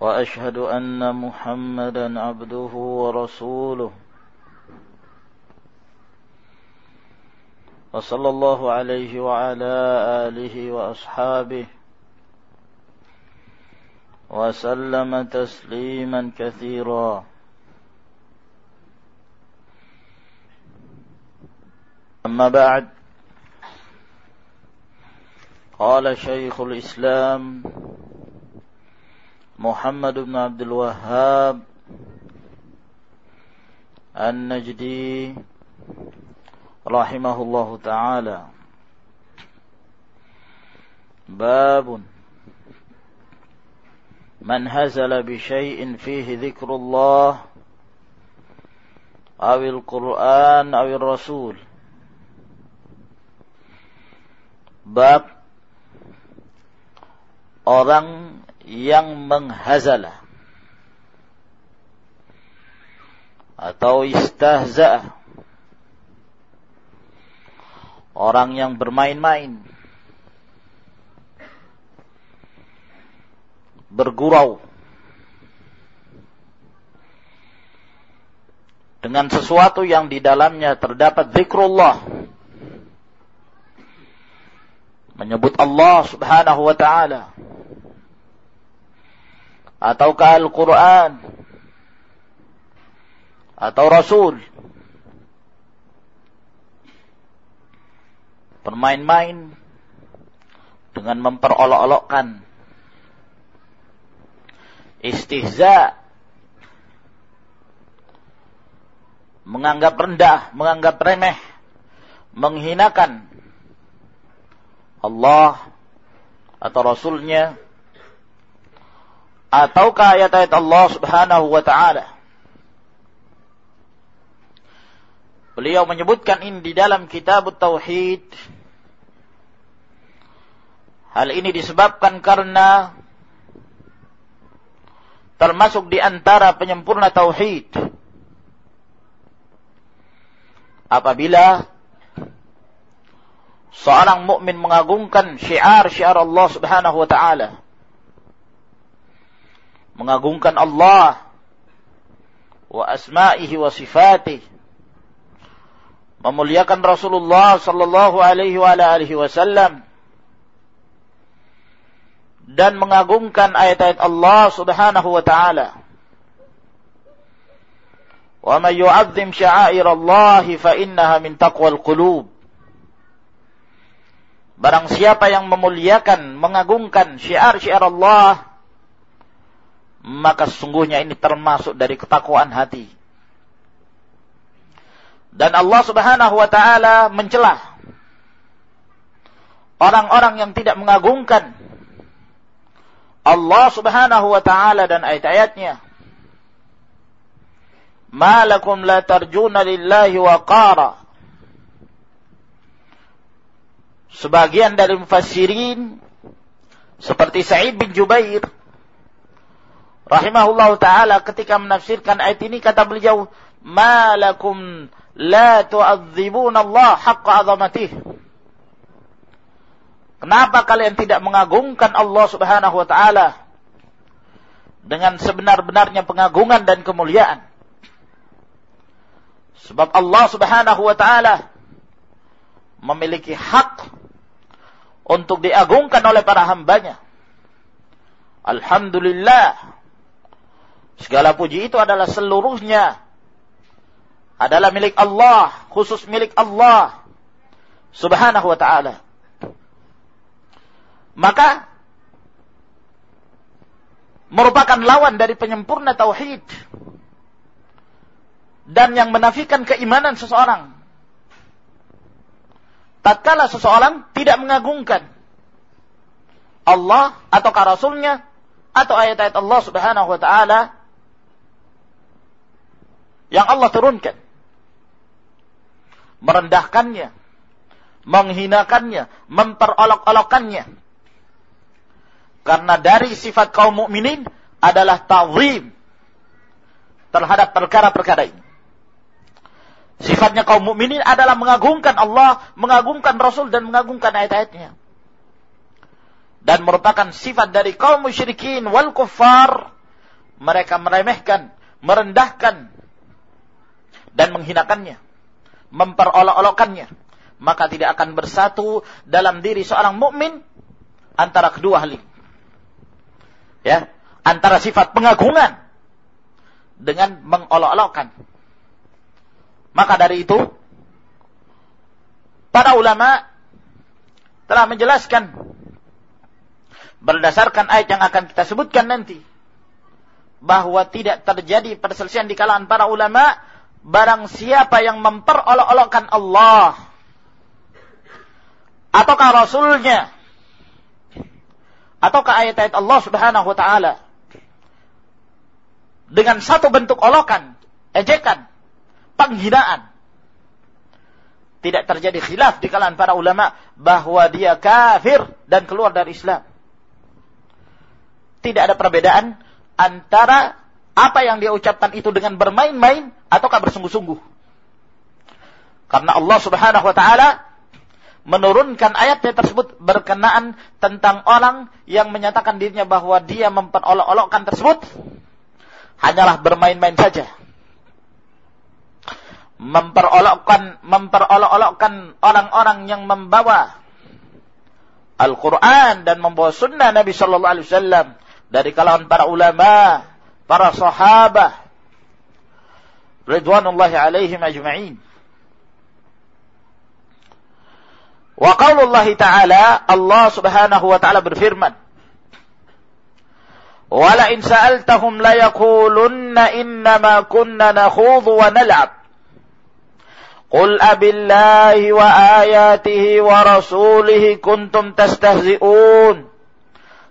وأشهد أن محمدا عبده ورسوله. وصلى الله عليه وعلى آله وأصحابه. وسلم تسليما كثيرا. أما بعد قال شيخ الإسلام محمد بن عبد الوهاب النجدي رحمه الله تعالى باب من هزل بشيء فيه ذكر الله أو القرآن أو الرسول باب orang yang menghazalah. Atau istahza orang yang bermain-main. Bergurau. Dengan sesuatu yang di dalamnya terdapat zikrullah. Menyebut Allah Subhanahu wa taala ataukah Al-Quran? Atau Rasul? Bermain-main dengan memperolok-olokkan. Istihza. Menganggap rendah, menganggap remeh, menghinakan Allah atau Rasulnya ataukah ayat-ayat Allah Subhanahu wa taala. Beliau menyebutkan ini di dalam kitab Tauhid. Hal ini disebabkan karena termasuk di antara penyempurna tauhid. Apabila seorang mukmin mengagungkan syiar-syiar Allah Subhanahu wa taala, mengagungkan Allah wa asma'ihi wa sifatih memuliakan Rasulullah sallallahu alaihi wa alihi wasallam dan mengagungkan ayat-ayat Allah Subhanahu wa taala. Wa may yu'azzim sya'air Allah fa innaha min taqwal qulub. Barang siapa yang memuliakan, mengagungkan syiar-syiar Allah, maka sesungguhnya ini termasuk dari ketakwaan hati. Dan Allah Subhanahu wa taala mencelah orang-orang yang tidak mengagungkan Allah Subhanahu wa taala dan ayat-ayatnya. Malakum la tarjuna lillahi waqara. Sebagian dari mufassirin seperti Sa'id bin Jubair rahimahullah taala ketika menafsirkan ayat ini kata beliau malakum la tu'adzibuna Allah haqqa azamatih Kenapa kalian tidak mengagungkan Allah Subhanahu wa taala dengan sebenar-benarnya pengagungan dan kemuliaan? Sebab Allah Subhanahu wa taala memiliki hak untuk diagungkan oleh para hambanya. Alhamdulillah Segala puji itu adalah seluruhnya adalah milik Allah, khusus milik Allah Subhanahu wa taala. Maka merupakan lawan dari penyempurna tauhid dan yang menafikan keimanan seseorang. Tatkala seseorang tidak mengagungkan Allah ataukah Rasulnya atau ayat-ayat Allah Subhanahu wa taala yang Allah turunkan. Merendahkannya. Menghinakannya. Memperolok-olokkannya karena dari sifat kaum mukminin adalah ta'zim terhadap perkara-perkara ini. Sifatnya kaum mukminin adalah mengagungkan Allah, mengagungkan Rasul dan mengagungkan ayat-ayatnya. Dan merupakan sifat dari kaum musyrikin wal kuffar. Mereka meremehkan, merendahkan dan menghinakannya, memperolok-olokkannya. Maka tidak akan bersatu dalam diri seorang mukmin antara kedua hal ini. Ya, antara sifat pengagungan dengan mengolok-olokkan maka dari itu, para ulama telah menjelaskan berdasarkan ayat yang akan kita sebutkan nanti bahwa tidak terjadi perselisihan di kalangan para ulama barang siapa yang memperolok-olokkan Allah ataukah rasulnya ataukah ayat-ayat Allah Subhanahu wa taala dengan satu bentuk olokan, ejekan penghinaan. Tidak terjadi khilaf di kalangan para ulama bahwa dia kafir dan keluar dari Islam. Tidak ada perbedaan antara apa yang dia ucapkan itu dengan bermain-main ataukah bersungguh-sungguh. Karena Allah Subhanahu wa taala menurunkan ayat tersebut berkenaan tentang orang yang menyatakan dirinya bahwa dia memperolok-olokkan tersebut hanyalah bermain-main saja memperolokkan memperolok-olokkan orang-orang yang membawa Al-Quran dan membawa sunnah Nabi Shallallahu Alaihi Wasallam dari kalangan para ulama, para sahabat, رضوان الله عليهم أجمعين. وقول الله تعالى الله سبحانه وتعالى برفرمن ولئن سألتهم ليقولن إنما كنا نخوض ونلعب. قل أب الله وآياته ورسوله كنتم تستهزئون.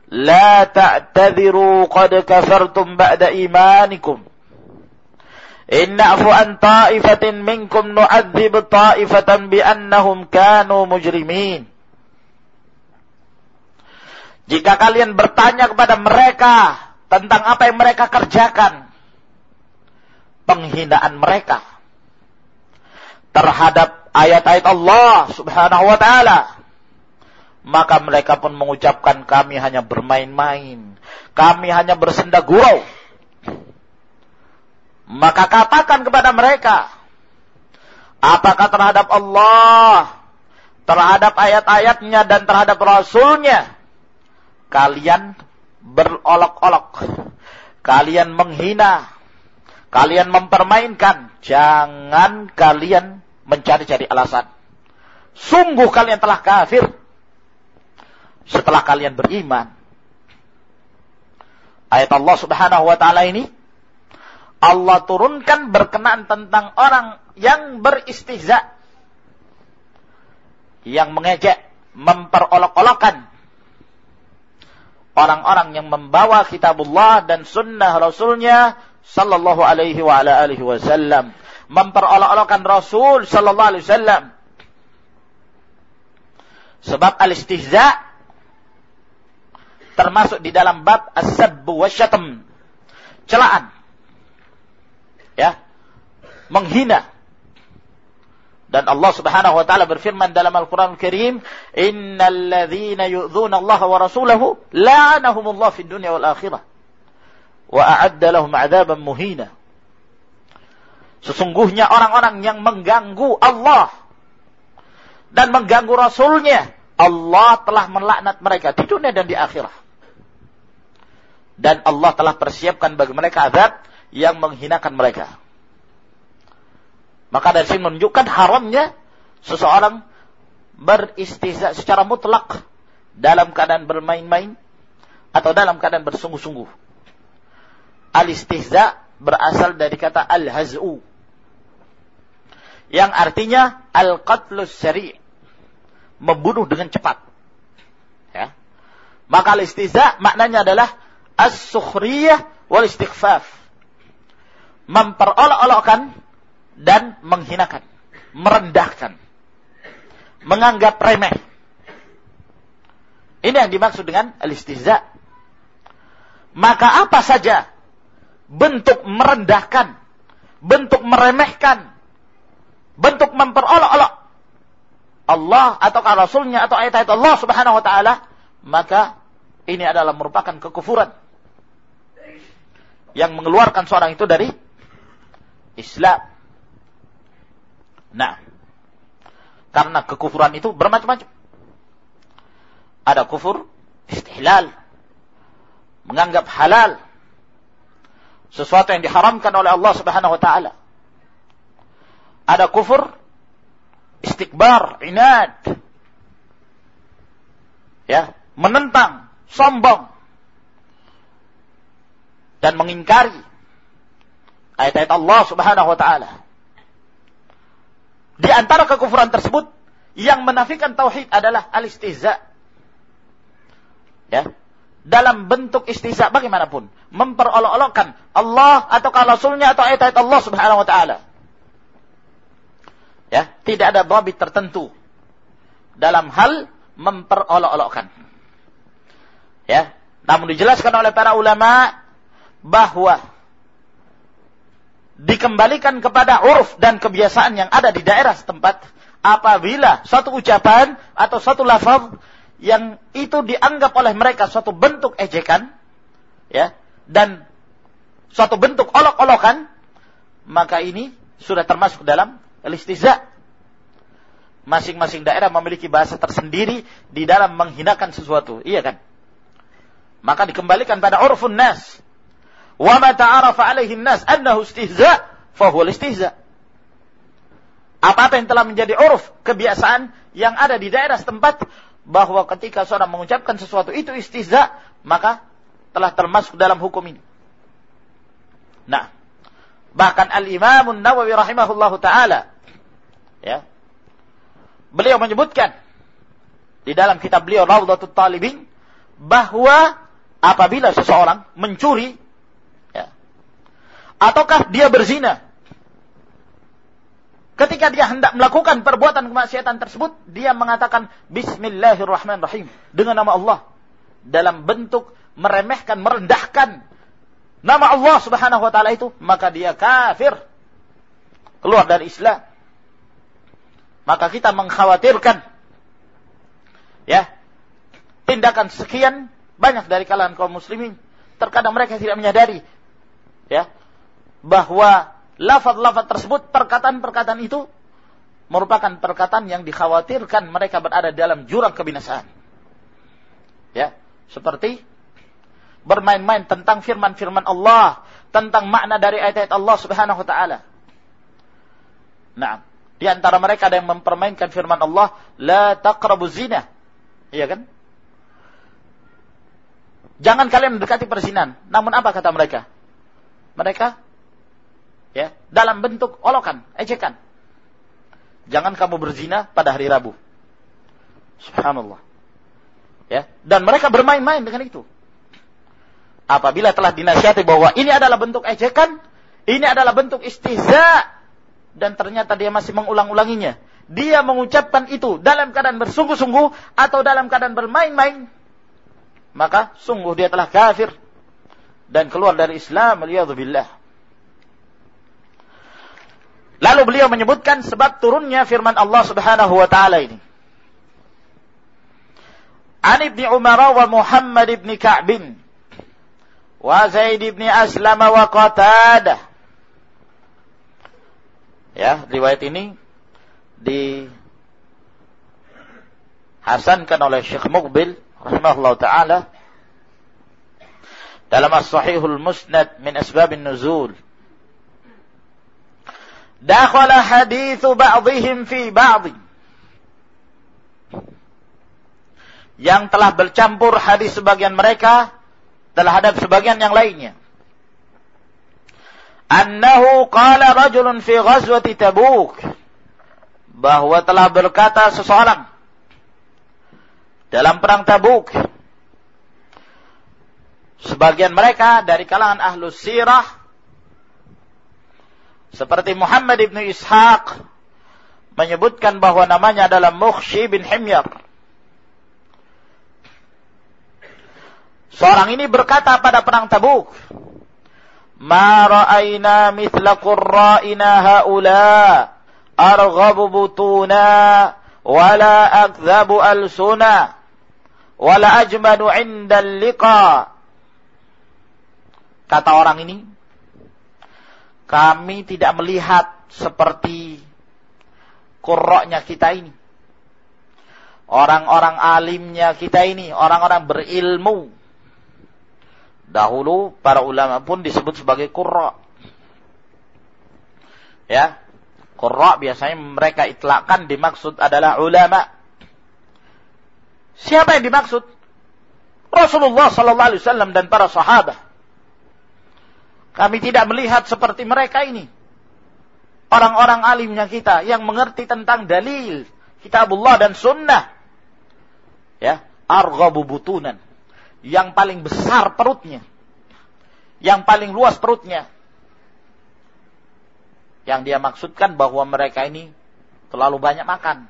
لا تعتذروا قد كفرتم بعد إيمانكم. إن نعفو عن طائفة منكم نعذب طائفة بأنهم كانوا مجرمين Jika kalian bertanya kepada mereka tentang apa yang mereka kerjakan, penghinaan mereka, terhadap ayat-ayat Allah Subhanahu wa taala maka mereka pun mengucapkan kami hanya bermain-main kami hanya bersenda gurau maka katakan kepada mereka apakah terhadap Allah terhadap ayat-ayatnya dan terhadap rasulnya kalian berolok-olok kalian menghina kalian mempermainkan jangan kalian mencari-cari alasan. Sungguh kalian telah kafir setelah kalian beriman. Ayat Allah Subhanahu wa taala ini Allah turunkan berkenaan tentang orang yang beristihza yang mengejek, memperolok-olokkan orang-orang yang membawa kitabullah dan sunnah rasulnya sallallahu alaihi wa ala alihi wasallam memperolok-olokkan Rasul sallallahu alaihi wasallam. Sebab al-istihza termasuk di dalam bab as-sabb wa. Celaan. Ya. Menghina. Dan Allah Subhanahu wa taala berfirman dalam Al-Qur'an Al-Karim, "Innal ladzina yu'dzuna Allah wa rasulahu la'anahumullah fid dunya wal akhirah wa a'adda lahum 'adzaban muhina." Sesungguhnya orang-orang yang mengganggu Allah dan mengganggu Rasulnya, Allah telah melaknat mereka di dunia dan di akhirat. Dan Allah telah persiapkan bagi mereka azab yang menghinakan mereka. Maka dari sini menunjukkan haramnya seseorang beristihza secara mutlak dalam keadaan bermain-main atau dalam keadaan bersungguh-sungguh. Al-istihza berasal dari kata al-haz'u yang artinya al-qatlus syari' membunuh dengan cepat. Ya. Maka istiza maknanya adalah as-sukhriyah wal istighfaf. Memperolok-olokkan dan menghinakan, merendahkan, menganggap remeh. Ini yang dimaksud dengan al-istihza. Maka apa saja bentuk merendahkan, bentuk meremehkan, bentuk memperolok-olok Allah atau Rasulnya atau ayat-ayat Allah Subhanahu wa taala, maka ini adalah merupakan kekufuran yang mengeluarkan seorang itu dari Islam. Nah, karena kekufuran itu bermacam-macam. Ada kufur istihlal, menganggap halal sesuatu yang diharamkan oleh Allah Subhanahu wa taala. Ada kufur istikbar, inad. Ya, menentang, sombong dan mengingkari ayat-ayat Allah Subhanahu wa taala. Di antara kekufuran tersebut yang menafikan tauhid adalah al-istihza. Ya. Dalam bentuk istihza bagaimanapun, memperolok-olokkan Allah atau Rasulnya atau ayat-ayat Allah Subhanahu wa taala. Ya, tidak ada babit tertentu dalam hal memperolok-olokkan. Ya, namun dijelaskan oleh para ulama bahwa dikembalikan kepada uruf dan kebiasaan yang ada di daerah setempat apabila suatu ucapan atau suatu lafaz yang itu dianggap oleh mereka suatu bentuk ejekan ya dan suatu bentuk olok-olokan maka ini sudah termasuk dalam istiza masing-masing daerah memiliki bahasa tersendiri di dalam menghinakan sesuatu iya kan? Maka dikembalikan pada urfun nas Wa ma ta'arafa alaihi nas annahu istihza, fahuwa istihza. Apa-apa yang telah menjadi uruf, kebiasaan yang ada di daerah setempat bahwa ketika seorang mengucapkan sesuatu itu istihza, maka telah termasuk dalam hukum ini. Nah, bahkan Al-Imam Nawawi rahimahullahu taala ya. Beliau menyebutkan di dalam kitab beliau Raudhatul Talibin bahwa apabila seseorang mencuri ataukah dia berzina. Ketika dia hendak melakukan perbuatan kemaksiatan tersebut, dia mengatakan Bismillahirrahmanirrahim dengan nama Allah dalam bentuk meremehkan, merendahkan nama Allah Subhanahu wa taala itu, maka dia kafir. Keluar dari Islam. Maka kita mengkhawatirkan ya, tindakan sekian banyak dari kalangan kaum muslimin terkadang mereka tidak menyadari ya bahwa lafaz-lafaz tersebut, perkataan-perkataan itu merupakan perkataan yang dikhawatirkan mereka berada dalam jurang kebinasaan. Ya, seperti bermain-main tentang firman-firman Allah, tentang makna dari ayat-ayat Allah Subhanahu wa taala. Nah, di antara mereka ada yang mempermainkan firman Allah, la taqrabu zina. Iya kan? Jangan kalian mendekati perzinan. Namun apa kata mereka? Mereka ya dalam bentuk olokan, ejekan. Jangan kamu berzina pada hari Rabu. Subhanallah. Ya, dan mereka bermain-main dengan itu. Apabila telah dinasihati bahwa ini adalah bentuk ejekan, ini adalah bentuk istihza dan ternyata dia masih mengulang-ulanginya. Dia mengucapkan itu dalam keadaan bersungguh-sungguh atau dalam keadaan bermain-main, maka sungguh dia telah kafir dan keluar dari Islam. Alhamdulillah. Lalu beliau menyebutkan sebab turunnya firman Allah Subhanahu wa taala ini. An ibni Umar wa Muhammad ibni Ka'bin wa Zaid ibni Aslam wa Qatadah. Ya, riwayat ini di hasankan oleh Syekh Muqbil rahimahullah taala dalam As-Sahihul Musnad min Asbabin Nuzul dakhala hadithu ba'dihim fi ba'd yang telah bercampur hadis sebagian mereka terhadap sebagian yang lainnya. Annahu qala rajulun fi ghazwati tabuk bahwa telah berkata seseorang dalam perang Tabuk sebagian mereka dari kalangan ahlus sirah seperti Muhammad ibnu Ishaq menyebutkan bahwa namanya adalah Mukhshi bin Himyar. Seorang ini berkata pada perang Tabuk, "Ma ra'ayna mithla qurra'ina haula arghabu butuna wala akdhabu alsuna wala ajmadu 'inda liqa." Kata orang ini, kami tidak melihat seperti kuroknya kita ini. Orang-orang alimnya kita ini, orang-orang berilmu. Dahulu para ulama pun disebut sebagai kurra. Ya, kurra biasanya mereka itlakkan dimaksud adalah ulama. Siapa yang dimaksud? Rasulullah sallallahu alaihi wasallam dan para sahabat. Kami tidak melihat seperti mereka ini. Orang-orang alimnya kita yang mengerti tentang dalil kitabullah dan sunnah. Ya arghabu butunan. Yang paling besar perutnya. Yang paling luas perutnya. Yang dia maksudkan bahwa mereka ini terlalu banyak makan.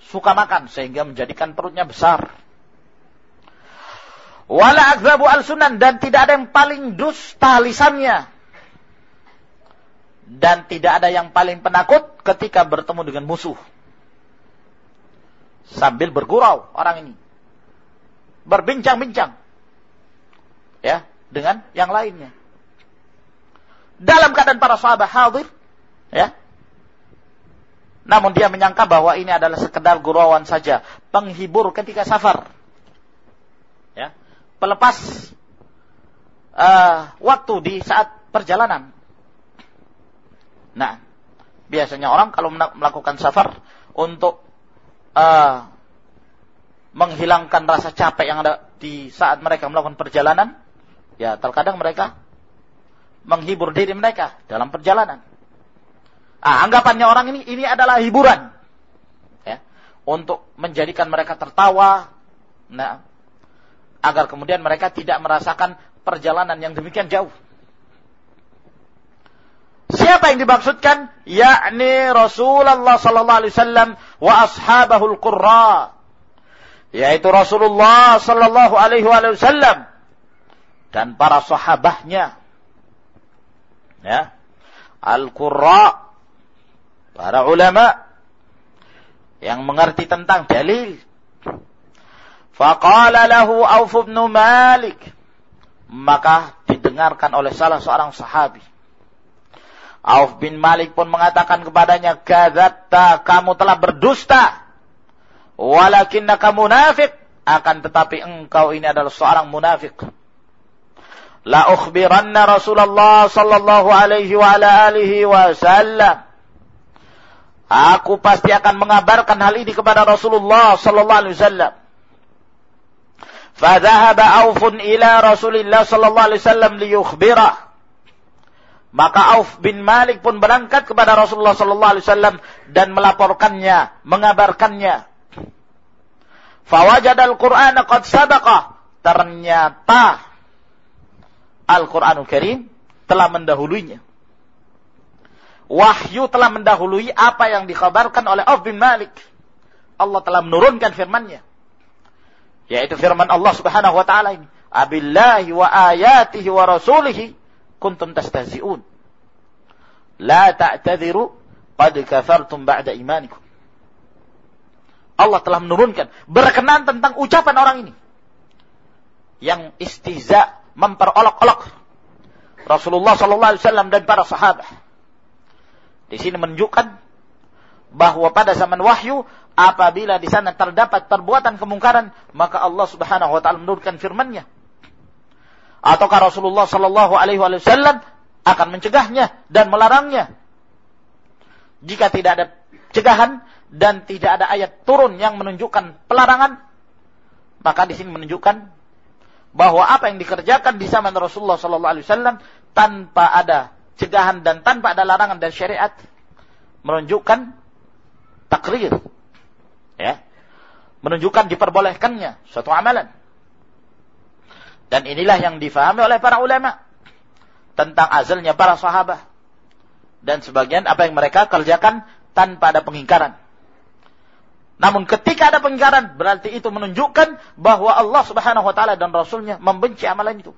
Suka makan sehingga menjadikan perutnya besar wala akzabu al sunan dan tidak ada yang paling dusta lisannya dan tidak ada yang paling penakut ketika bertemu dengan musuh. Sambil bergurau orang ini. Berbincang-bincang. Ya, dengan yang lainnya. Dalam keadaan para sahabat hadir, ya. Namun dia menyangka bahwa ini adalah sekedar gurauan saja, penghibur ketika safar. Pelepas uh, waktu di saat perjalanan Nah, biasanya orang kalau melakukan safar untuk uh, menghilangkan rasa capek yang ada di saat mereka melakukan perjalanan, ya terkadang mereka menghibur diri mereka dalam perjalanan. Ah, anggapannya orang ini ini adalah hiburan, ya, untuk menjadikan mereka tertawa, nah, agar kemudian mereka tidak merasakan perjalanan yang demikian jauh. Siapa yang dimaksudkan? Yakni Rasulullah sallallahu alaihi wasallam wa ashabahul qurra. Yaitu Rasulullah sallallahu alaihi wasallam dan para sahabahnya. Ya. Al-qurra para ulama yang mengerti tentang dalil. Faqala lahu Auf bin Malik. Maka didengarkan oleh salah seorang sahabi Auf bin Malik pun mengatakan kepadanya, "Kadzatta, kamu telah berdusta. Walakinnaka munafik, akan tetapi engkau ini adalah seorang munafik." La ukhbiranna Rasulullah sallallahu alaihi wa ala alihi wasallam. Aku pasti akan mengabarkan hal ini kepada Rasulullah sallallahu alaihi wasallam. Fadhahaba Aufun ila Rasulillah sallallahu alaihi wasallam liyukhbirah. Maka Auf bin Malik pun berangkat kepada Rasulullah sallallahu alaihi wasallam dan melaporkannya, mengabarkannya. Fawajad al-Qur'an qad sabaqa. Ternyata Al-Qur'anul Karim telah mendahulunya. Wahyu telah mendahului apa yang dikhabarkan oleh Auf bin Malik. Allah telah menurunkan firman-Nya. Yaitu firman Allah Subhanahu wa taala ini. Abillahi wa ayatihi wa rasulihi kuntum tastahzi'un. La ta'tadhiru qad kafartum ba'da imanikum. Allah telah menurunkan berkenan tentang ucapan orang ini yang istiza memperolok-olok Rasulullah sallallahu alaihi wasallam dan para sahabat. Di sini menunjukkan bahwa pada zaman wahyu apabila di sana terdapat perbuatan kemungkaran maka Allah Subhanahu wa taala menurunkan firman-Nya ataukah Rasulullah Shallallahu Alaihi Wasallam akan mencegahnya dan melarangnya. Jika tidak ada cegahan dan tidak ada ayat turun yang menunjukkan pelarangan, maka di sini menunjukkan bahwa apa yang dikerjakan di zaman Rasulullah Shallallahu Alaihi Wasallam tanpa ada cegahan dan tanpa ada larangan dari syariat menunjukkan takrir, ya, menunjukkan diperbolehkannya suatu amalan Dan inilah yang difahami oleh para ulama tentang azalnya para sahabat dan sebagian apa yang mereka kerjakan tanpa ada pengingkaran. Namun ketika ada pengingkaran berarti itu menunjukkan bahwa Allah Subhanahu wa taala dan rasulnya membenci amalan itu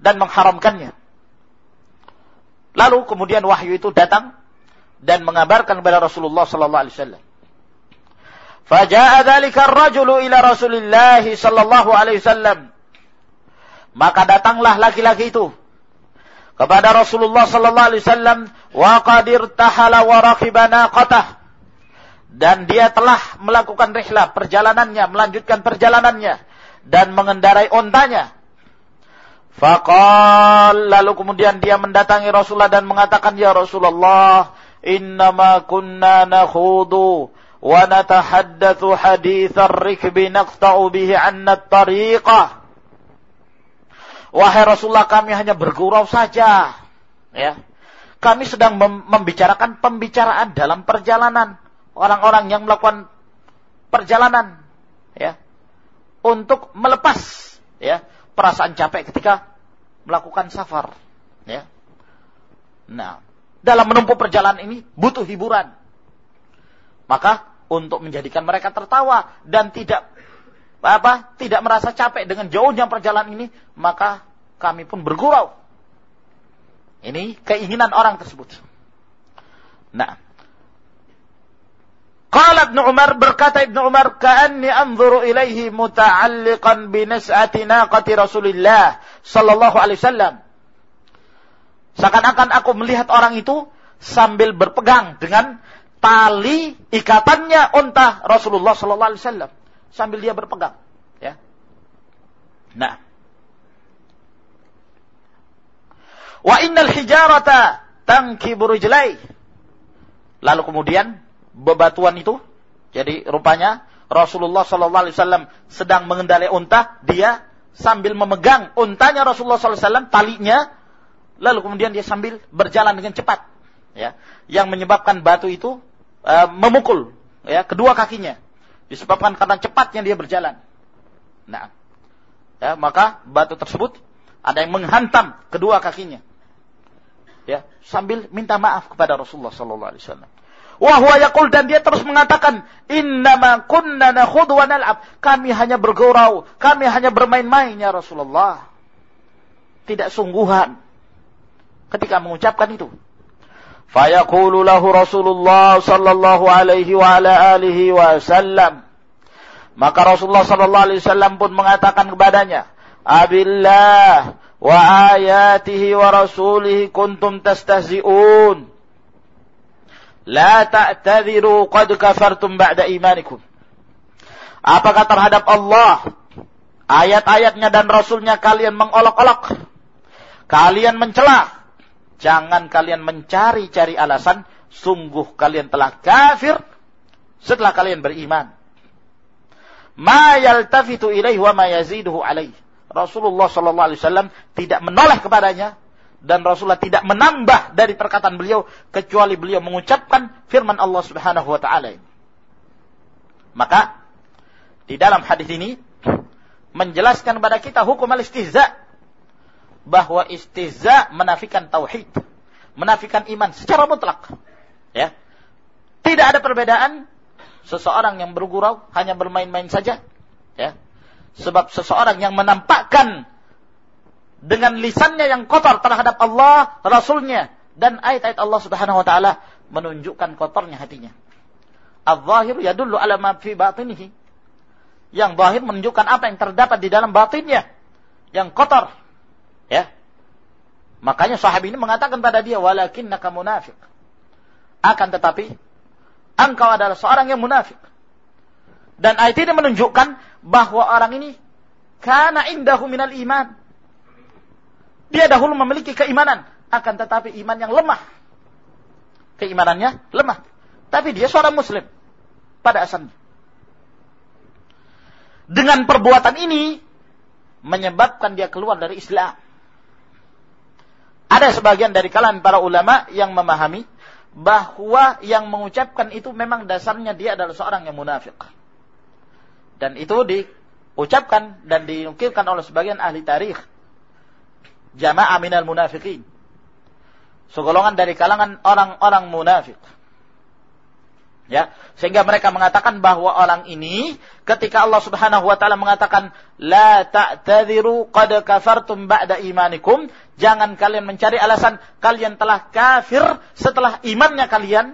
dan mengharamkannya. Lalu kemudian wahyu itu datang dan mengabarkan kepada Rasulullah sallallahu alaihi wasallam. Faja'a dzalika ar-rajulu ila Rasulillah sallallahu alaihi wasallam. Maka datanglah laki-laki itu kepada Rasulullah sallallahu alaihi wasallam wa qadir tahala wa raqiba naqatah dan dia telah melakukan rihlah perjalanannya melanjutkan perjalanannya dan mengendarai ontanya Faqal lalu kemudian dia mendatangi Rasulullah dan mengatakan ya Rasulullah kunna nakhudu wa natahaddatsu haditsar rikbi naqta'u bihi 'anna tariqah Wahai Rasulullah kami hanya bergurau saja ya kami sedang membicarakan pembicaraan dalam perjalanan orang-orang yang melakukan perjalanan ya untuk melepas ya perasaan capek ketika melakukan safar. Ya. Nah, dalam menempuh perjalanan ini butuh hiburan. Maka untuk menjadikan mereka tertawa dan tidak apa tidak merasa capek dengan jauhnya perjalanan ini, maka kami pun bergurau. Ini keinginan orang tersebut. Nah, Qala Ibn Umar berkata Ibn Umar ka'anni anzuru ilaihi muta'alliqan bi nas'ati naqati Rasulillah sallallahu alaihi wasallam. Seakan-akan aku melihat orang itu sambil berpegang dengan tali ikatannya unta Rasulullah sallallahu alaihi wasallam sambil dia berpegang, ya. Nah. Wa innal hijarata tankibu rijlai. Lalu kemudian bebatuan itu. Jadi rupanya Rasulullah Sallallahu Alaihi Wasallam sedang mengendarai unta, dia sambil memegang untanya Rasulullah Sallallahu Alaihi Wasallam talinya, lalu kemudian dia sambil berjalan dengan cepat, ya, yang menyebabkan batu itu uh, memukul, ya, kedua kakinya, disebabkan karena cepatnya dia berjalan. Nah, ya, maka batu tersebut ada yang menghantam kedua kakinya, ya, sambil minta maaf kepada Rasulullah Sallallahu Alaihi Wasallam. Wahwa yakul dan dia terus mengatakan, Innama kunna nakhudu wa nal'ab. Kami hanya bergurau, kami hanya bermain-main ya Rasulullah. Tidak sungguhan ketika mengucapkan itu. Fayaqulu lahu Rasulullah sallallahu alaihi wa ala alihi wasallam. Maka Rasulullah sallallahu alaihi wasallam pun mengatakan kepadanya, Abillah wa ayatihi wa rasulihi kuntum tastahzi'un. La ta'tadhiru qad kafartum ba'da imanikum. Apakah terhadap Allah, ayat-ayatnya dan Rasulnya kalian mengolok-olok, kalian mencela, jangan kalian mencari-cari alasan, sungguh kalian telah kafir setelah kalian beriman. Ma yaltafitu ilaih wa ma yaziduhu alaih. Rasulullah sallallahu alaihi wasallam tidak menoleh kepadanya dan Rasulullah tidak menambah dari perkataan beliau kecuali beliau mengucapkan firman Allah Subhanahu wa taala Maka di dalam hadis ini menjelaskan kepada kita hukum al-istihza bahwa istihza menafikan tauhid, menafikan iman secara mutlak. Ya. Tidak ada perbedaan seseorang yang bergurau hanya bermain-main saja, ya. Sebab seseorang yang menampakkan dengan lisannya yang kotor terhadap Allah, Rasulnya, dan ayat-ayat Allah Subhanahu wa taala menunjukkan kotornya hatinya. Al-zahir yadullu ala ma fi batinihi. Yang zahir menunjukkan apa yang terdapat di dalam batinnya yang kotor. Ya. Makanya sahabat ini mengatakan pada dia walakinnaka munafiq. Akan tetapi engkau adalah seorang yang munafik. Dan ayat ini menunjukkan bahwa orang ini karena indahu minal iman dia dahulu memiliki keimanan, akan tetapi iman yang lemah. Keimanannya lemah. Tapi dia seorang muslim pada asalnya. Dengan perbuatan ini menyebabkan dia keluar dari Islam. Ada sebagian dari kalangan para ulama yang memahami bahwa yang mengucapkan itu memang dasarnya dia adalah seorang yang munafik. Dan itu di ucapkan dan dinukilkan oleh sebagian ahli tarikh. Jamaah minal munafikin segolongan dari kalangan orang-orang munafik ya. Sehingga mereka mengatakan bahwa orang ini ketika Allah Subhanahu wa taala mengatakan la ta'tadiru qad kafartum ba'da imanikum jangan kalian mencari alasan kalian telah kafir setelah imannya kalian.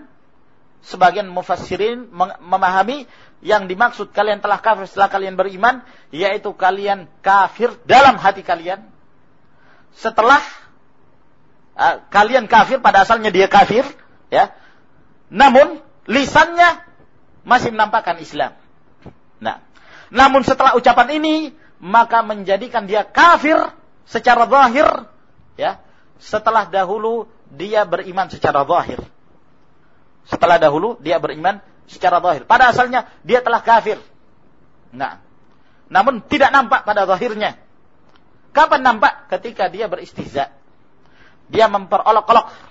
Sebagian mufassirin memahami yang dimaksud kalian telah kafir setelah kalian beriman yaitu kalian kafir dalam hati kalian. Setelah uh, kalian kafir pada asalnya dia kafir ya. Namun lisannya masih menampakkan Islam nah namun setelah ucapan ini maka menjadikan dia kafir secara zahir ya setelah dahulu dia beriman secara zahir setelah dahulu dia beriman secara zahir. Pada asalnya dia telah kafir. Nah, namun tidak nampak pada zahirnya. Kapan nampak? Ketika dia beristihza. Dia memperolok-olok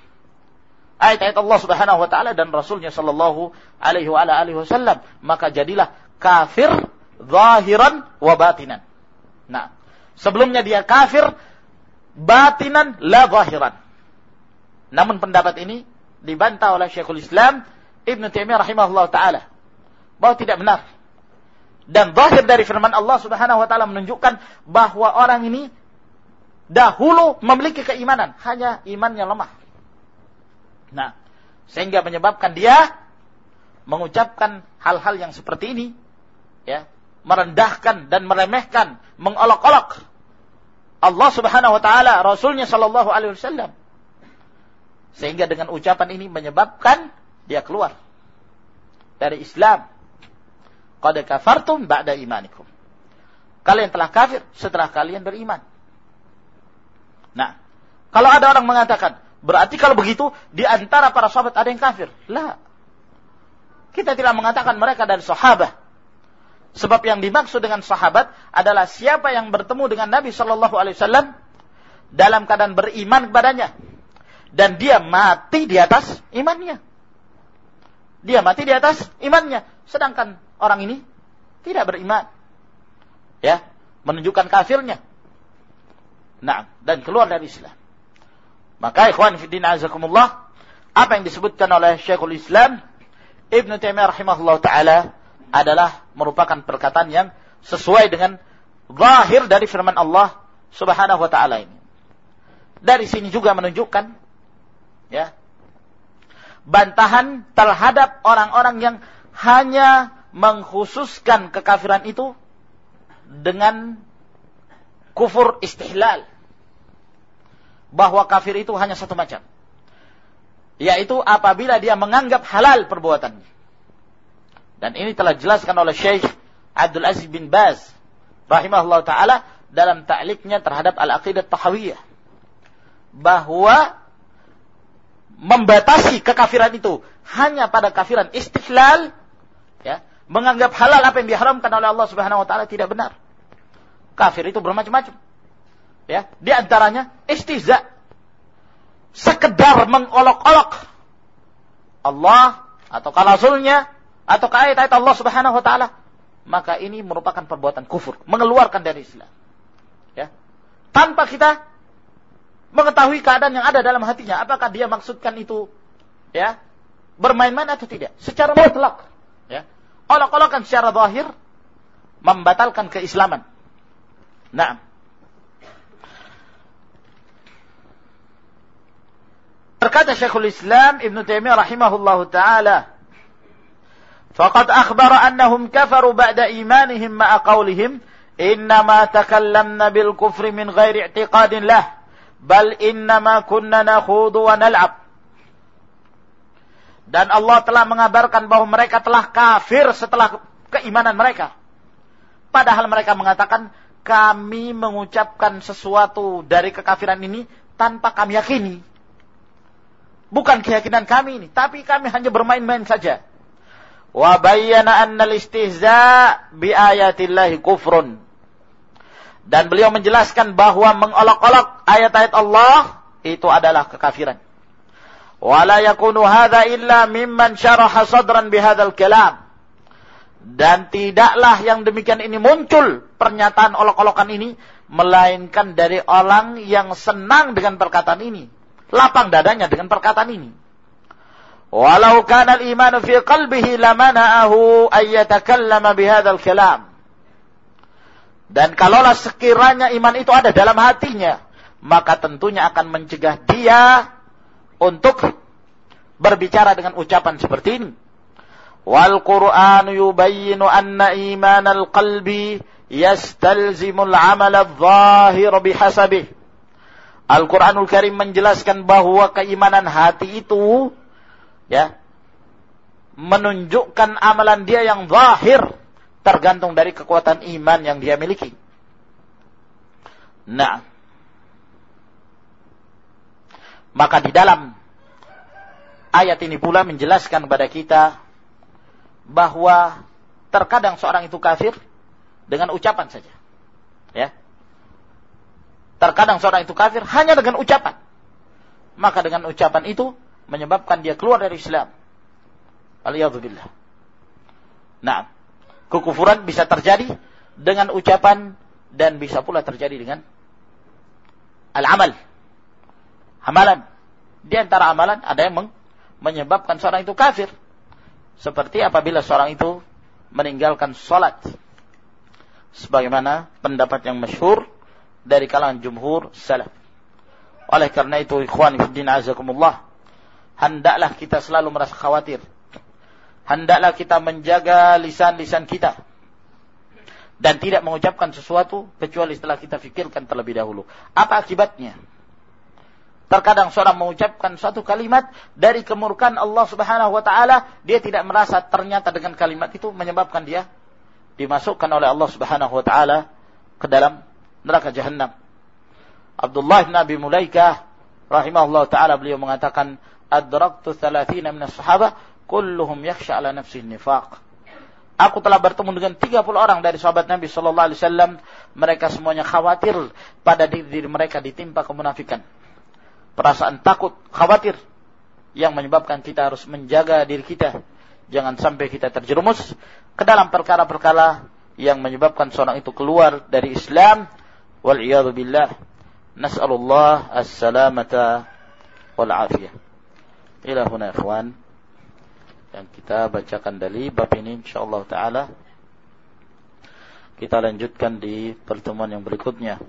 ayat-ayat Allah Subhanahu wa taala dan Rasulnya sallallahu alaihi wa alihi wasallam, maka jadilah kafir zahiran wa batinan. Nah, sebelumnya dia kafir batinan la zahiran. Namun pendapat ini dibantah oleh Syekhul Islam Ibn Taimiyah rahimahullah taala bahwa tidak benar. Dan zahir dari firman Allah Subhanahu wa taala menunjukkan bahwa orang ini dahulu memiliki keimanan, hanya imannya lemah. Nah, sehingga menyebabkan dia mengucapkan hal-hal yang seperti ini, ya, merendahkan dan meremehkan, mengolok-olok Allah Subhanahu wa taala, Rasulnya sallallahu alaihi wasallam. Sehingga dengan ucapan ini menyebabkan dia keluar dari Islam. Qad kafartum ba'da imanikum. Kalian telah kafir setelah kalian beriman. Nah, kalau ada orang mengatakan, berarti kalau begitu di antara para sahabat ada yang kafir. Lah. Kita tidak mengatakan mereka dari sahabat. Sebab yang dimaksud dengan sahabat adalah siapa yang bertemu dengan Nabi Shallallahu Alaihi Wasallam dalam keadaan beriman kepadanya dan dia mati di atas imannya. Dia mati di atas imannya, sedangkan orang ini tidak beriman. Ya, menunjukkan kafirnya. Nah, dan keluar dari Islam. Maka ikhwan fillah azakumullah, apa yang disebutkan oleh Syekhul Islam Ibn Taimiyah rahimahullah taala adalah merupakan perkataan yang sesuai dengan zahir dari firman Allah Subhanahu wa taala ini. Dari sini juga menunjukkan ya bantahan terhadap orang-orang yang hanya mengkhususkan kekafiran itu dengan kufur istihlal bahwa kafir itu hanya satu macam yaitu apabila dia menganggap halal perbuatannya dan ini telah dijelaskan oleh Syekh Abdul Aziz bin Baz rahimahullah taala dalam ta'liknya terhadap al-aqidah tahawiyah bahwa membatasi kekafiran itu hanya pada kafiran istiqlal, ya, menganggap halal apa yang diharamkan oleh Allah Subhanahu wa taala tidak benar. Kafir itu bermacam-macam. Ya, di antaranya istiza. Sekedar mengolok-olok Allah atau Rasulnya atau ayat-ayat Allah Subhanahu wa taala, maka ini merupakan perbuatan kufur, mengeluarkan dari Islam. Ya. Tanpa kita mengetahui keadaan yang ada dalam hatinya. Apakah dia maksudkan itu ya bermain-main atau tidak? Secara mutlak, ya. Olok-olokan secara zahir membatalkan keislaman. Nah, Berkata Syekhul Islam Ibn Taimiyah rahimahullahu taala, "Faqad akhbara annahum kafaru ba'da imanihim ma'a qawlihim innama takallamna bil kufri min ghairi i'tiqadin lah, bal innama kunna nakhudu wa nal'ab." Dan Allah telah mengabarkan bahwa mereka telah kafir setelah keimanan mereka. Padahal mereka mengatakan kami mengucapkan sesuatu dari kekafiran ini tanpa kami yakini Bukan keyakinan kami ini, tapi kami hanya bermain-main saja. Wa bayyana anna al-istihza bi ayatillahi kufrun. Dan beliau menjelaskan bahwa mengolok-olok ayat-ayat Allah itu adalah kekafiran. Wala yakunu hadha illa mimman syaraha sadran bihadzal kalam. Dan tidaklah yang demikian ini muncul pernyataan olok-olokan ini melainkan dari orang yang senang dengan perkataan ini, lapang dadanya dengan perkataan ini. Walau kana al-iman fi qalbihi lamana'ahu ay yatakallama bihadzal kalam. Dan kalaulah sekiranya iman itu ada dalam hatinya, maka tentunya akan mencegah dia untuk berbicara dengan ucapan seperti ini. Wal Qur'an yubayyinu anna iman al-qalbi yastalzimul amal al-zahir bihasabih. Al-Quranul Karim menjelaskan bahwa keimanan hati itu ya menunjukkan amalan dia yang zahir tergantung dari kekuatan iman yang dia miliki. Nah, maka di dalam ayat ini pula menjelaskan kepada kita bahwa terkadang seorang itu kafir dengan ucapan saja. Ya. Terkadang seorang itu kafir hanya dengan ucapan. Maka dengan ucapan itu menyebabkan dia keluar dari Islam. Aliyadzubillah. Nah, kekufuran bisa terjadi dengan ucapan dan bisa pula terjadi dengan al-amal. Amalan. Di antara amalan ada yang menyebabkan seorang itu kafir. Seperti apabila seorang itu meninggalkan sholat sebagaimana pendapat yang masyhur dari kalangan jumhur salaf. Oleh karena itu ikhwan fillah azakumullah, hendaklah kita selalu merasa khawatir. Hendaklah kita menjaga lisan-lisan kita dan tidak mengucapkan sesuatu kecuali setelah kita fikirkan terlebih dahulu. Apa akibatnya? Terkadang seorang mengucapkan suatu kalimat dari kemurkaan Allah Subhanahu wa taala, dia tidak merasa ternyata dengan kalimat itu menyebabkan dia dimasukkan oleh Allah Subhanahu wa taala ke dalam neraka jahanam. Abdullah bin Abi Mulaikah rahimahullah taala beliau mengatakan adraktu 30 min as-sahabah kulluhum yakhsha ala nafsi nifaq. Aku telah bertemu dengan 30 orang dari sahabat Nabi sallallahu alaihi wasallam, mereka semuanya khawatir pada diri mereka ditimpa kemunafikan. Perasaan takut, khawatir yang menyebabkan kita harus menjaga diri kita jangan sampai kita terjerumus ke dalam perkara-perkara yang menyebabkan seorang itu keluar dari Islam wal iyadu billah. Nas'alullah as-salamata wal afiyah ila huna yang kita bacakan dari bab ini insyaallah taala. Kita lanjutkan di pertemuan yang berikutnya